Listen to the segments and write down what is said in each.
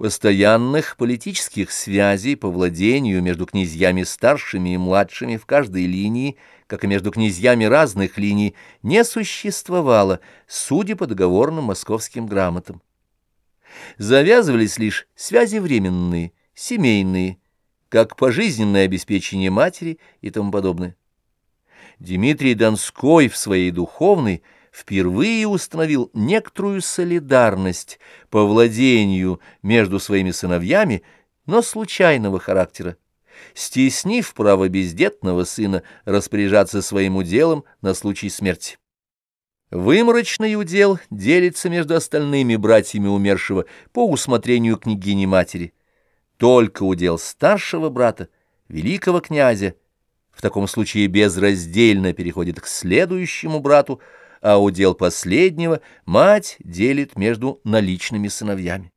Постоянных политических связей по владению между князьями старшими и младшими в каждой линии, как и между князьями разных линий, не существовало, судя по договорным московским грамотам. Завязывались лишь связи временные, семейные, как пожизненное обеспечение матери и тому подобное. Дмитрий Донской в своей духовной впервые установил некоторую солидарность по владению между своими сыновьями, но случайного характера, стеснив право бездетного сына распоряжаться своим уделом на случай смерти. Выморочный удел делится между остальными братьями умершего по усмотрению княгини-матери. Только удел старшего брата, великого князя, в таком случае безраздельно переходит к следующему брату, а удел последнего мать делит между наличными сыновьями.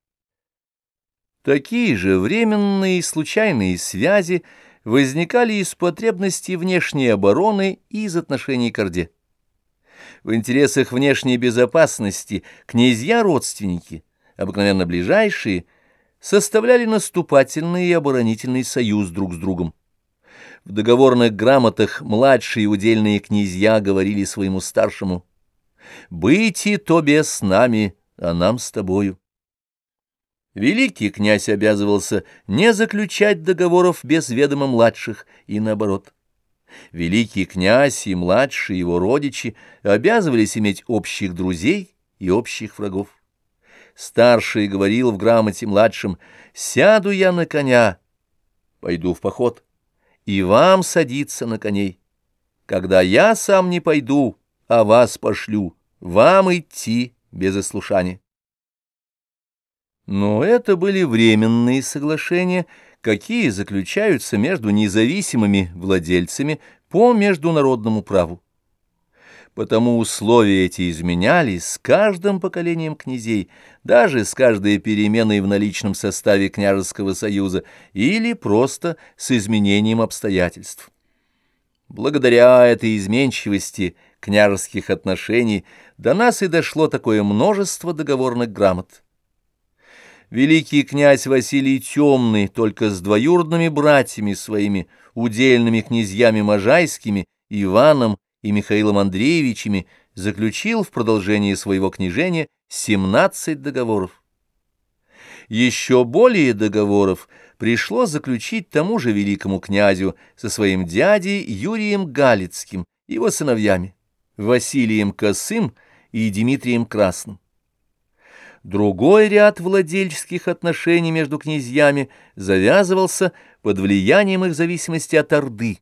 Такие же временные и случайные связи возникали из потребностей внешней обороны и из отношений к Орде. В интересах внешней безопасности князья-родственники, обыкновенно ближайшие, составляли наступательный и оборонительный союз друг с другом. В договорных грамотах младшие удельные князья говорили своему старшему «Быть и тобе с нами, а нам с тобою». Великий князь обязывался не заключать договоров без ведома младших и наоборот. Великий князь и младшие его родичи обязывались иметь общих друзей и общих врагов. Старший говорил в грамоте младшим «Сяду я на коня, пойду в поход, и вам садиться на коней. Когда я сам не пойду, а вас пошлю, вам идти без ослушания». Но это были временные соглашения, какие заключаются между независимыми владельцами по международному праву. Потому условия эти изменялись с каждым поколением князей, даже с каждой переменой в наличном составе княжеского союза или просто с изменением обстоятельств. Благодаря этой изменчивости княжеских отношений до нас и дошло такое множество договорных грамот. Великий князь Василий Темный только с двоюродными братьями своими, удельными князьями Можайскими, Иваном и Михаилом Андреевичами, заключил в продолжении своего княжения 17 договоров. Еще более договоров пришлось заключить тому же великому князю со своим дядей Юрием Галицким, его сыновьями, Василием Косым и Дмитрием Красным. Другой ряд владельческих отношений между князьями завязывался под влиянием их зависимости от Орды.